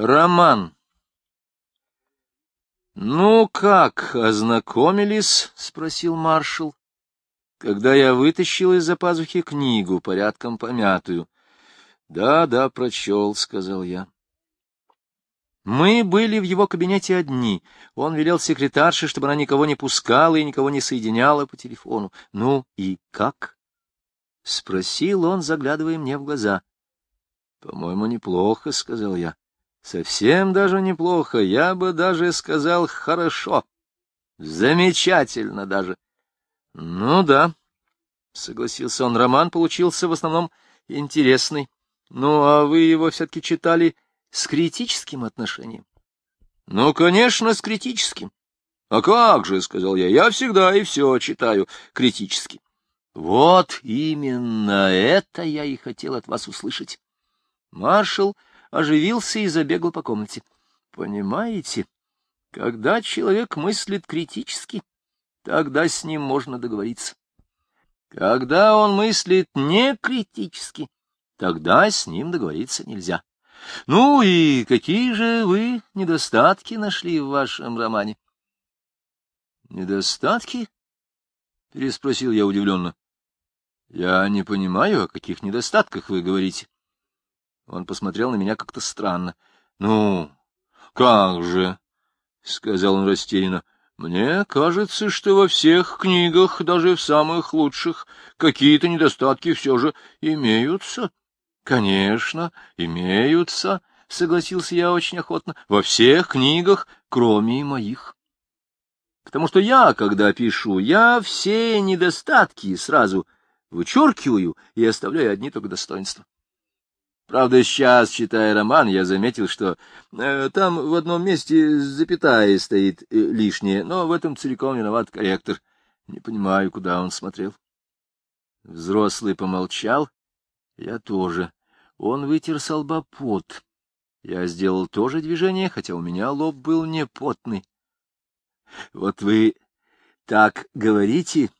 Роман. «Ну как, ознакомились?» — спросил маршал, когда я вытащил из-за пазухи книгу, порядком помятую. «Да, да, прочел», — сказал я. Мы были в его кабинете одни. Он велел секретарше, чтобы она никого не пускала и никого не соединяла по телефону. «Ну и как?» — спросил он, заглядывая мне в глаза. «По-моему, неплохо», — сказал я. Совсем даже неплохо, я бы даже сказал хорошо. Замечательно даже. Ну да, согласился он, роман получился в основном интересный. Ну, а вы его все-таки читали с критическим отношением? Ну, конечно, с критическим. А как же, сказал я, я всегда и все читаю критически. Вот именно это я и хотел от вас услышать. Маршал оживился и забегал по комнате. Понимаете, когда человек мыслит критически, тогда с ним можно договориться. Когда он мыслит не критически, тогда с ним договориться нельзя. Ну и какие же вы недостатки нашли в вашем романе? Недостатки? Переспросил я удивленно. Я не понимаю, о каких недостатках вы говорите. Он посмотрел на меня как-то странно. — Ну, как же, — сказал он растерянно, — мне кажется, что во всех книгах, даже в самых лучших, какие-то недостатки все же имеются. — Конечно, имеются, — согласился я очень охотно, — во всех книгах, кроме моих. Потому что я, когда пишу, я все недостатки сразу вычеркиваю и оставляю одни только достоинства. Правда, сейчас, читая роман, я заметил, что э, там в одном месте запятая стоит э, лишнее, но в этом целиком виноват корректор. Не понимаю, куда он смотрел. Взрослый помолчал, я тоже. Он вытер с лба пот. Я сделал то же движение, хотя у меня лоб был не потный. — Вот вы так говорите,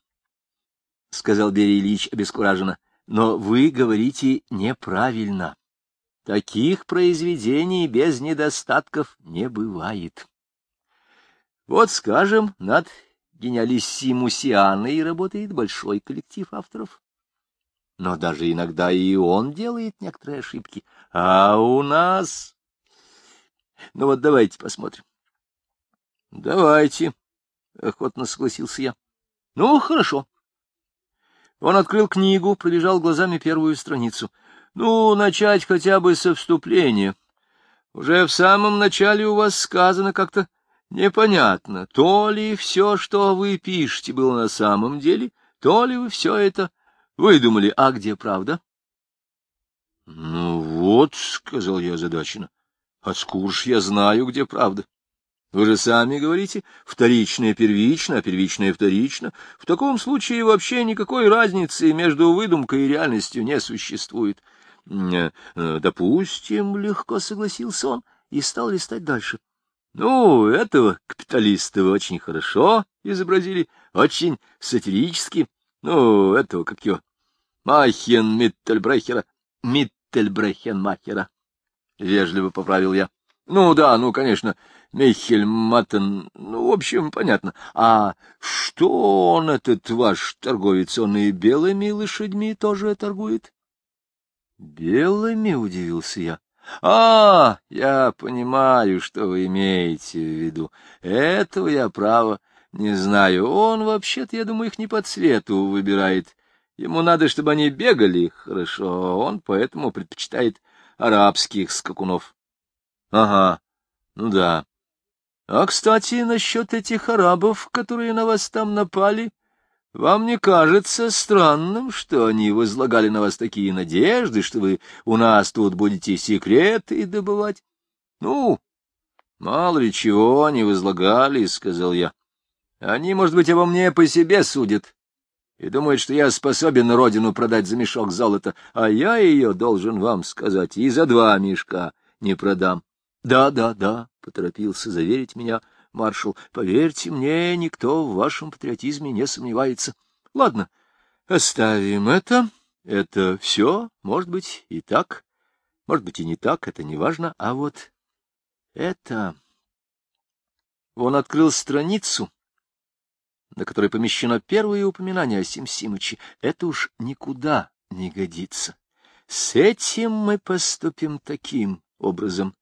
— сказал Берия Ильич обескураженно, — но вы говорите неправильно. Таких произведений без недостатков не бывает. Вот, скажем, над гениалиссимусианой работает большой коллектив авторов. Но даже иногда и он делает некоторые ошибки. А у нас... Ну вот давайте посмотрим. — Давайте, — охотно согласился я. — Ну, хорошо. Он открыл книгу, пробежал глазами первую страницу — ну, начать хотя бы со вступления. Уже в самом начале у вас сказано как-то непонятно, то ли все, что вы пишете, было на самом деле, то ли вы все это выдумали, а где правда? — Ну вот, — сказал я озадаченно, — откуда ж я знаю, где правда? Вы же сами говорите, вторичное первично, а первичное вторично. В таком случае вообще никакой разницы между выдумкой и реальностью не существует. — Э, Допустим, легко согласился он и стал листать дальше. Ну, этого капиталиста вы очень хорошо изобразили, очень сатирически. Ну, этого, как его, Махен Миттельбрехера, Миттельбрехенмахера, — вежливо поправил я. Ну, да, ну, конечно, Михель Маттен, ну, в общем, понятно. А что он, этот ваш торговец, он и белыми лошадьми тоже торгует? Белыми, удивился я. А, я понимаю, что вы имеете в виду. Этого я, право, не знаю. Он вообще-то, я думаю, их не по цвету выбирает. Ему надо, чтобы они бегали хорошо, он поэтому предпочитает арабских скакунов. Ага, ну да. А, кстати, насчет этих арабов, которые на вас там напали, вам не кажется странным, что они возлагали на вас такие надежды, что вы у нас тут будете секреты добывать? Ну, мало ли чего они возлагали, — сказал я. Они, может быть, обо мне по себе судят и думают, что я способен родину продать за мешок золота, а я ее, должен вам сказать, и за два мешка не продам. Да, да, да, — поторопился заверить меня маршал. — Поверьте мне, никто в вашем патриотизме не сомневается. Ладно, оставим это. Это все, может быть, и так, может быть, и не так, это не важно. А вот Это... Он открыл страницу, на которой помещено первое упоминание о Сим Симыче. Это уж никуда не годится. С этим мы поступим таким образом.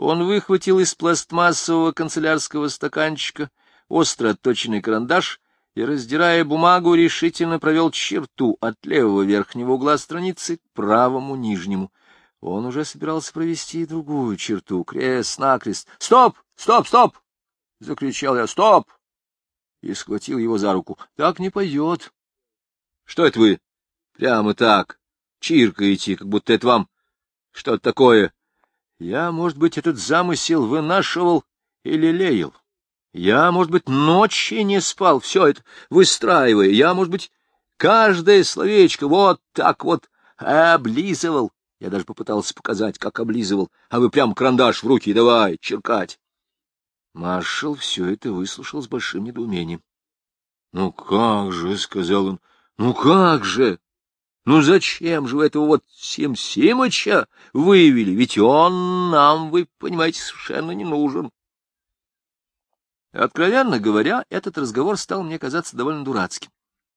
Он выхватил из пластмассового канцелярского стаканчика остро отточенный карандаш и, раздирая бумагу, решительно провел черту от левого верхнего угла страницы к правому нижнему. Он уже собирался провести другую черту, крест-накрест. — Стоп! Стоп! Стоп! — закричал я. — Стоп! И схватил его за руку. — Так не пойдет. — Что это вы? Прямо так. Чиркаете, как будто это вам что-то такое. Я, может быть, этот замысел вынашивал или лелеял. Я, может быть, ночи не спал, все это выстраивая. Я, может быть, каждое словечко вот так вот облизывал. Я даже попытался показать, как облизывал, а вы прям карандаш в руки давай, черкать. Маршал все это выслушал с большим недоумением. — Ну как же, — сказал он, — ну как же? Ну зачем же вы этого вот Сим Симыча вывели? Ведь он нам, вы понимаете, совершенно не нужен. Откровенно говоря, этот разговор стал мне казаться довольно дурацким,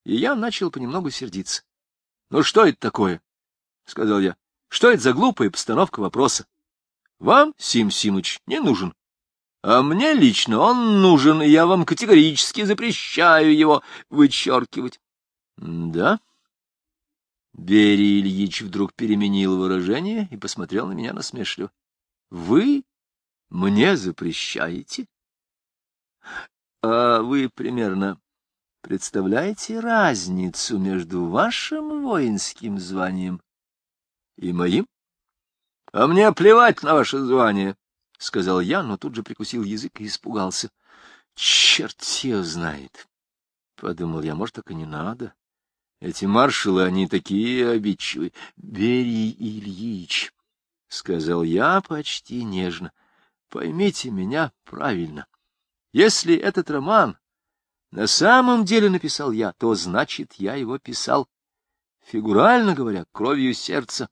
и я начал понемногу сердиться. — Ну что это такое? — сказал я. — Что это за глупая постановка вопроса? Вам, Сим Симыч, не нужен. А мне лично он нужен, и я вам категорически запрещаю его вычеркивать. — Да? Берий Ильич вдруг переменил выражение и посмотрел на меня насмешливо. — Вы мне запрещаете? А вы примерно представляете разницу между вашим воинским званием и моим? — А мне плевать на ваше звание, — сказал я, но тут же прикусил язык и испугался. — Черт его знает! — подумал я, может, так и не надо. Эти маршалы, они такие обидчивые. — Берий Ильич, — сказал я почти нежно, — поймите меня правильно. Если этот роман на самом деле написал я, то значит, я его писал, фигурально говоря, кровью сердца.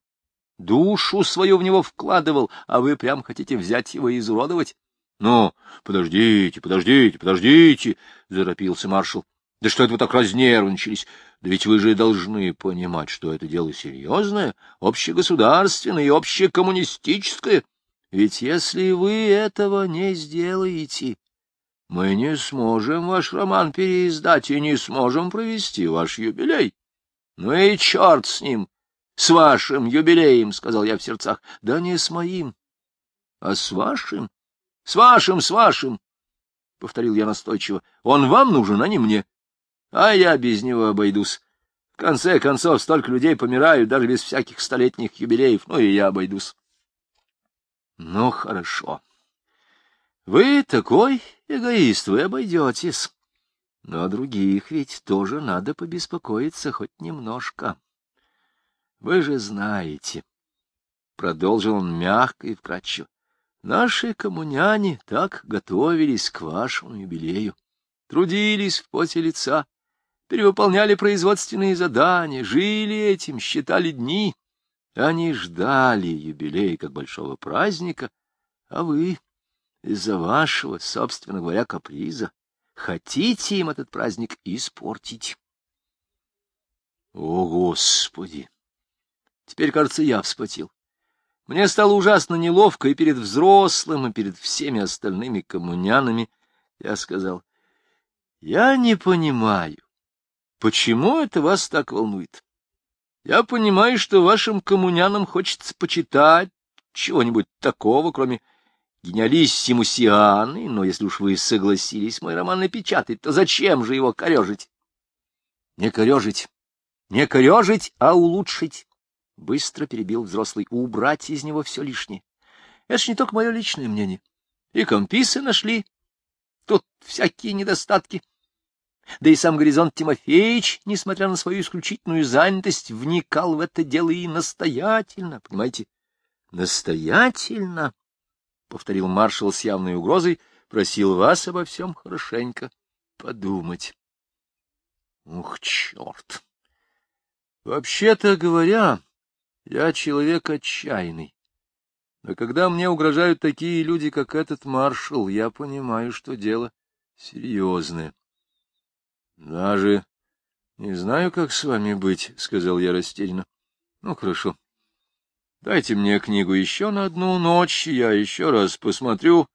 Душу свою в него вкладывал, а вы прям хотите взять его и изуродовать? — Ну, подождите, подождите, подождите, — заропился маршал. — Да что это вы так разнервничались? Да ведь вы же должны понимать, что это дело серьезное, общегосударственное и общекоммунистическое. Ведь если вы этого не сделаете, мы не сможем ваш роман переиздать и не сможем провести ваш юбилей. Ну и черт с ним, с вашим юбилеем, — сказал я в сердцах. Да не с моим, а с вашим. С вашим, с вашим, — повторил я настойчиво. Он вам нужен, а не мне. А я без него обойдусь. В конце концов, столько людей помирают, даже без всяких столетних юбилеев, ну и я обойдусь. Ну, хорошо. Вы такой эгоист, вы обойдетесь. Но других ведь тоже надо побеспокоиться хоть немножко. Вы же знаете, — продолжил он мягко и вкратчиво, — наши коммуняне так готовились к вашему юбилею, трудились в поте лица, перевыполняли производственные задания, жили этим, считали дни. Они ждали юбилея как большого праздника, а вы из-за вашего, собственно говоря, каприза. Хотите им этот праздник испортить? О, Господи! Теперь, кажется, я вспотел. Мне стало ужасно неловко и перед взрослым, и перед всеми остальными коммунянами. Я сказал, я не понимаю, почему это вас так волнует. Я понимаю, что вашим коммунянам хочется почитать чего-нибудь такого, кроме гениалиссимусианы, но если уж вы согласились мой роман напечатать, то зачем же его корежить? Не корежить, не корежить, а улучшить. Быстро перебил взрослый, убрать из него все лишнее. Это ж не только мое личное мнение. И комписы нашли. Тут всякие недостатки. Да и сам Горизонт Тимофеевич, несмотря на свою исключительную занятость, вникал в это дело и настоятельно, понимаете, настоятельно повторил маршал с явной угрозой, просил вас обо всем хорошенько подумать. Ух, черт! Вообще-то говоря, я человек отчаянный. Но когда мне угрожают такие люди, как этот маршал, я понимаю, что дело серьезное. — Даже не знаю, как с вами быть, — сказал я растерянно. — Ну, хорошо. Дайте мне книгу еще на одну ночь, я еще раз посмотрю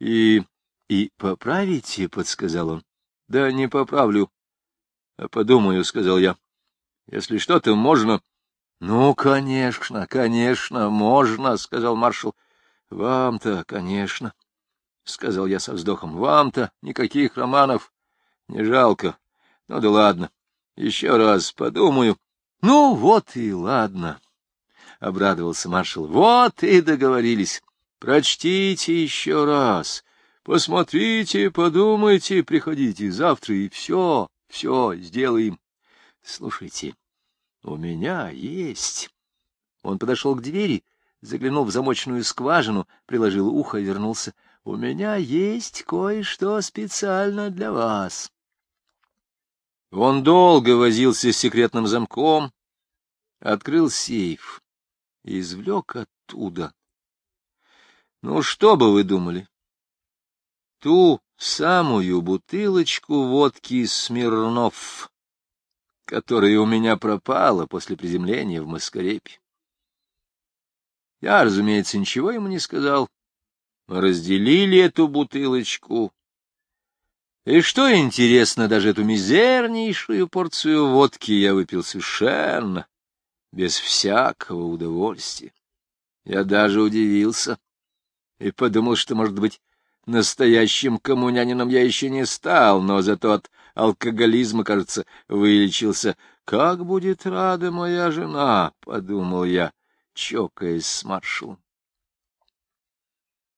и... — И поправите, — подсказал он. — Да не поправлю. — А подумаю, — сказал я. — Если что-то можно... — Ну, конечно, конечно, можно, — сказал маршал. — Вам-то, конечно, — сказал я со вздохом. — Вам-то никаких романов не жалко. Ну да ладно, еще раз подумаю. — Ну вот и ладно, — обрадовался маршал. — Вот и договорились. Прочтите еще раз. Посмотрите, подумайте, приходите завтра, и все, все сделаем. Слушайте, у меня есть... Он подошел к двери, заглянул в замочную скважину, приложил ухо и вернулся. — У меня есть кое-что специально для вас. Он долго возился с секретным замком, открыл сейф и извлек оттуда. Ну, что бы вы думали? Ту самую бутылочку водки Смирнов, которая у меня пропала после приземления в Маскарепе. Я, разумеется, ничего ему не сказал. Мы разделили эту бутылочку. И что интересно, даже эту мизернейшую порцию водки я выпил совершенно без всякого удовольствия. Я даже удивился и подумал, что, может быть, настоящим коммунянином я еще не стал, но зато от алкоголизма, кажется, вылечился. Как будет рада моя жена, — подумал я, чокаясь с маршалом.